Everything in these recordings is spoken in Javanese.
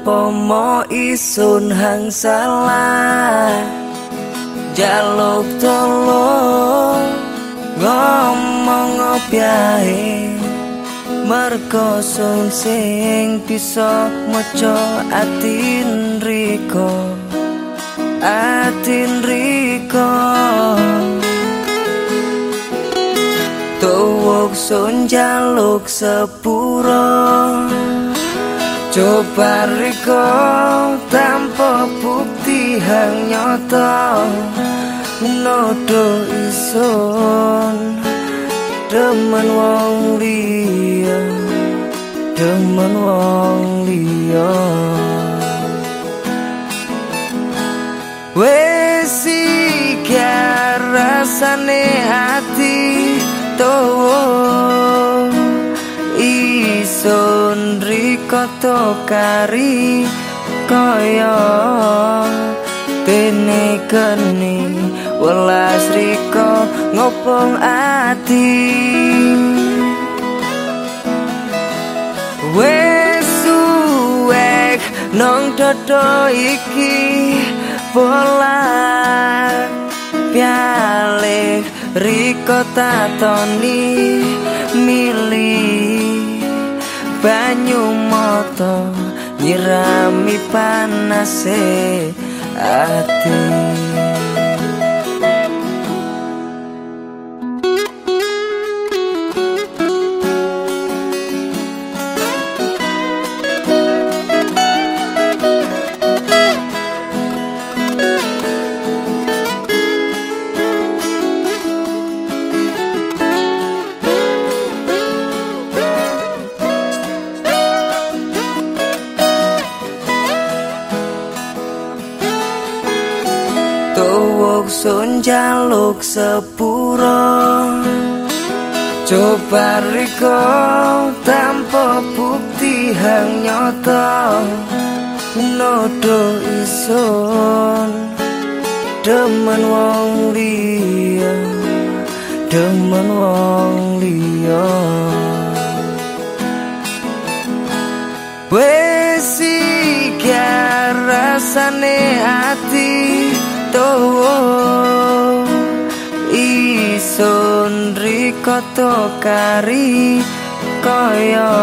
Umpomo isun hang salah Jaluk tolong Ngomong opiahe Merko sun sing bisa moco atin riko Atin riko Tuwuk sun jaluk sepuro Coba riko tanpa bukti hang nyoto Nodo isun Demen wong liya Demen wong liya. Wesi kya rasane hati Towo isun rikoto kari kaya tene keni welas riko ngopong ati. Wesuek nong dodo iki pola pialik riko tatoni milih banyu moto nyirami panase ati tuwuk sun jaluk sepuro coba riko tanpa bukti hang nyoto nodo isun. Demen wong liya demen wong liya. Wesi kya rasane hati towo isun rikoto kari kaya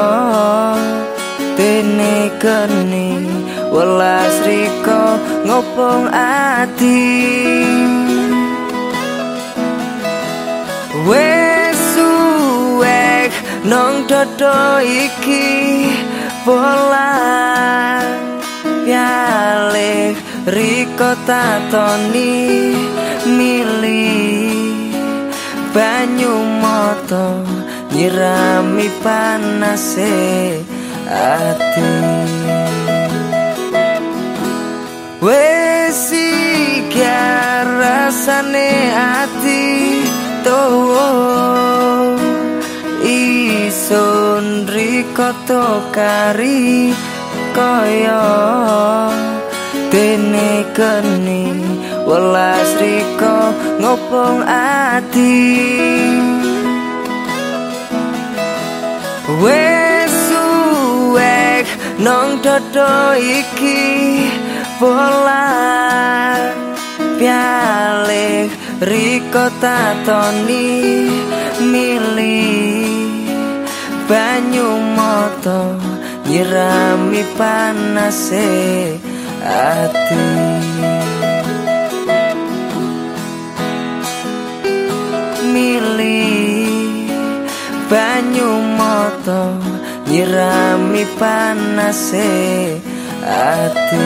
tene keni welas riko ngopong ati. Wesuek nong dodo iki pola Riko tatoni milih banyu moto nyirami panase ati. Wesi kya rasane ati towo isun rikoto kari kaya Tene keni welas riko ngopong ati. Wesuek nong dodo iki pola pialik riko tatoni milih banyu moto nyirami panase ati milih banyu moto nyirami panase ati